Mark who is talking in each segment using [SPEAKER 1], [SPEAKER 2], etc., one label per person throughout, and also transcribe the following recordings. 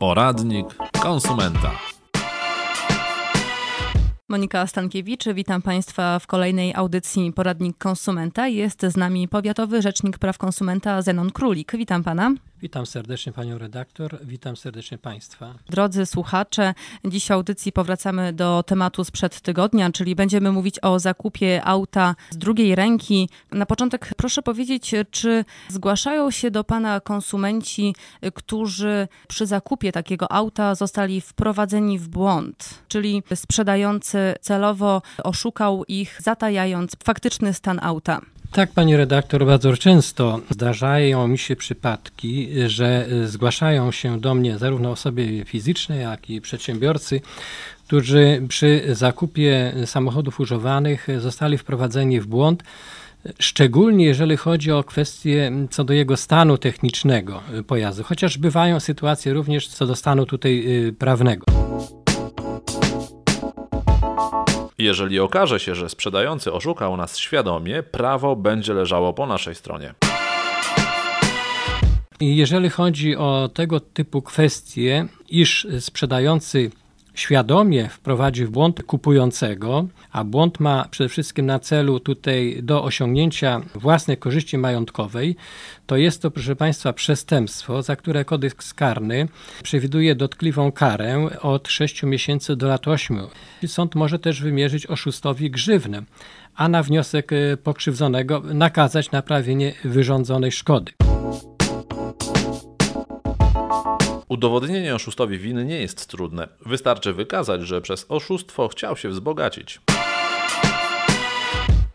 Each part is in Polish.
[SPEAKER 1] Poradnik konsumenta.
[SPEAKER 2] Monika Stankiewicz, witam Państwa w kolejnej audycji Poradnik Konsumenta. Jest z nami powiatowy rzecznik praw konsumenta Zenon Królik. Witam Pana.
[SPEAKER 3] Witam serdecznie panią redaktor, witam serdecznie państwa.
[SPEAKER 2] Drodzy słuchacze, dziś w audycji powracamy do tematu sprzed tygodnia, czyli będziemy mówić o zakupie auta z drugiej ręki. Na początek proszę powiedzieć, czy zgłaszają się do pana konsumenci, którzy przy zakupie takiego auta zostali wprowadzeni w błąd, czyli sprzedający celowo oszukał ich, zatajając faktyczny stan auta.
[SPEAKER 3] Tak, pani redaktor, bardzo często zdarzają mi się przypadki, że zgłaszają się do mnie zarówno osoby fizyczne, jak i przedsiębiorcy, którzy przy zakupie samochodów używanych zostali wprowadzeni w błąd. Szczególnie jeżeli chodzi o kwestie co do jego stanu technicznego pojazdu, chociaż bywają sytuacje również co do stanu tutaj y, prawnego.
[SPEAKER 1] Jeżeli okaże się, że sprzedający oszukał nas świadomie, prawo będzie leżało po naszej stronie.
[SPEAKER 3] Jeżeli chodzi o tego typu kwestie, iż sprzedający świadomie wprowadzi w błąd kupującego, a błąd ma przede wszystkim na celu tutaj do osiągnięcia własnej korzyści majątkowej, to jest to, proszę Państwa, przestępstwo, za które kodeks karny przewiduje dotkliwą karę od 6 miesięcy do lat 8. Sąd może też wymierzyć oszustowi grzywnę, a na wniosek pokrzywdzonego nakazać naprawienie wyrządzonej szkody.
[SPEAKER 1] Udowodnienie oszustowi winy nie jest trudne. Wystarczy wykazać, że przez oszustwo chciał się wzbogacić.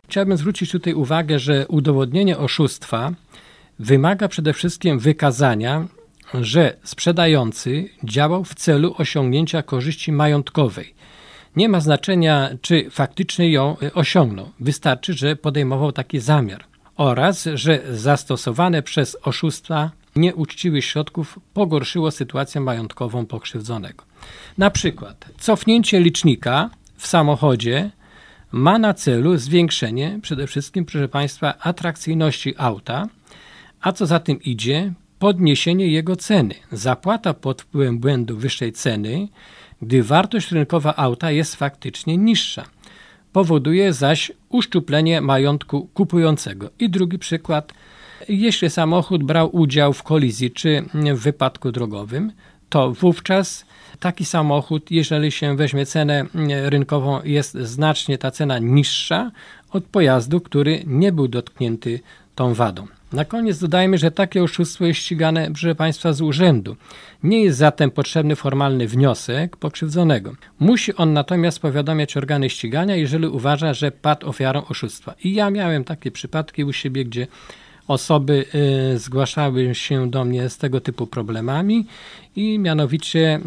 [SPEAKER 3] Chciałbym zwrócić tutaj uwagę, że udowodnienie oszustwa wymaga przede wszystkim wykazania, że sprzedający działał w celu osiągnięcia korzyści majątkowej. Nie ma znaczenia, czy faktycznie ją osiągnął. Wystarczy, że podejmował taki zamiar oraz, że zastosowane przez oszustwa nieuczciwych środków pogorszyło sytuację majątkową pokrzywdzonego. Na przykład cofnięcie licznika w samochodzie ma na celu zwiększenie przede wszystkim, proszę Państwa, atrakcyjności auta, a co za tym idzie, podniesienie jego ceny. Zapłata pod wpływem błędu wyższej ceny, gdy wartość rynkowa auta jest faktycznie niższa. Powoduje zaś uszczuplenie majątku kupującego. I drugi przykład – jeśli samochód brał udział w kolizji czy w wypadku drogowym, to wówczas taki samochód, jeżeli się weźmie cenę rynkową, jest znacznie ta cena niższa od pojazdu, który nie był dotknięty tą wadą. Na koniec dodajmy, że takie oszustwo jest ścigane, proszę Państwa, z urzędu. Nie jest zatem potrzebny formalny wniosek pokrzywdzonego. Musi on natomiast powiadamiać organy ścigania, jeżeli uważa, że padł ofiarą oszustwa. I ja miałem takie przypadki u siebie, gdzie osoby y, zgłaszały się do mnie z tego typu problemami i mianowicie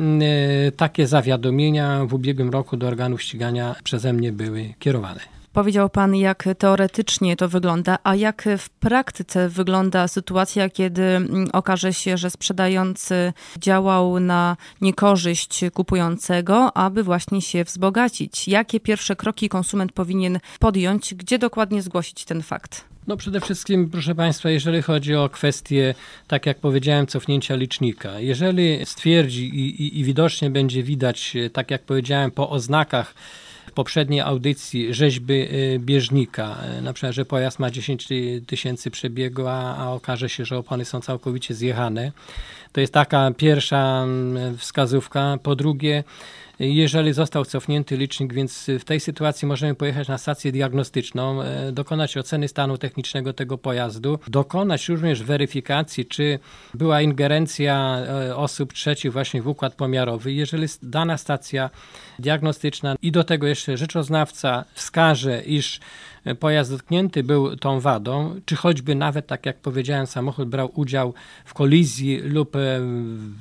[SPEAKER 3] y, takie zawiadomienia w ubiegłym roku do organów ścigania przeze mnie były kierowane.
[SPEAKER 2] Powiedział Pan, jak teoretycznie to wygląda, a jak w praktyce wygląda sytuacja, kiedy mm, okaże się, że sprzedający działał na niekorzyść kupującego, aby właśnie się wzbogacić? Jakie pierwsze kroki konsument powinien podjąć? Gdzie dokładnie zgłosić ten fakt?
[SPEAKER 3] No przede wszystkim, proszę Państwa, jeżeli chodzi o kwestię, tak jak powiedziałem, cofnięcia licznika. Jeżeli stwierdzi i, i, i widocznie będzie widać, tak jak powiedziałem, po oznakach poprzedniej audycji rzeźby y, bieżnika, y, na przykład, że pojazd ma 10 tysięcy przebiegu, a, a okaże się, że opony są całkowicie zjechane. To jest taka pierwsza mm, wskazówka. Po drugie, jeżeli został cofnięty licznik, więc w tej sytuacji możemy pojechać na stację diagnostyczną, e, dokonać oceny stanu technicznego tego pojazdu, dokonać również weryfikacji, czy była ingerencja e, osób trzecich właśnie w układ pomiarowy. Jeżeli dana stacja diagnostyczna i do tego jeszcze rzeczoznawca wskaże, iż pojazd dotknięty był tą wadą, czy choćby nawet, tak jak powiedziałem, samochód brał udział w kolizji lub e,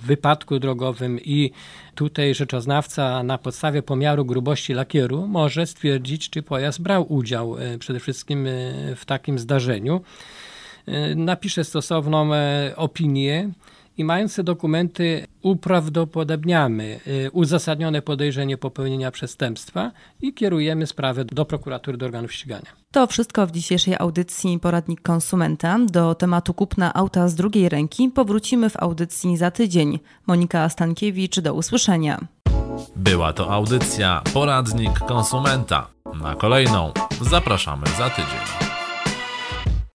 [SPEAKER 3] wypadku drogowym i tutaj rzeczoznawca na podstawie pomiaru grubości lakieru może stwierdzić, czy pojazd brał udział e, przede wszystkim e, w takim zdarzeniu. Napisze stosowną opinię i mając te dokumenty uprawdopodobniamy y, uzasadnione podejrzenie popełnienia przestępstwa i kierujemy sprawę do prokuratury, do organów ścigania.
[SPEAKER 2] To wszystko w dzisiejszej audycji Poradnik Konsumenta. Do tematu kupna auta z drugiej ręki powrócimy w audycji za tydzień. Monika Stankiewicz, do usłyszenia.
[SPEAKER 1] Była to audycja Poradnik Konsumenta. Na kolejną zapraszamy za tydzień.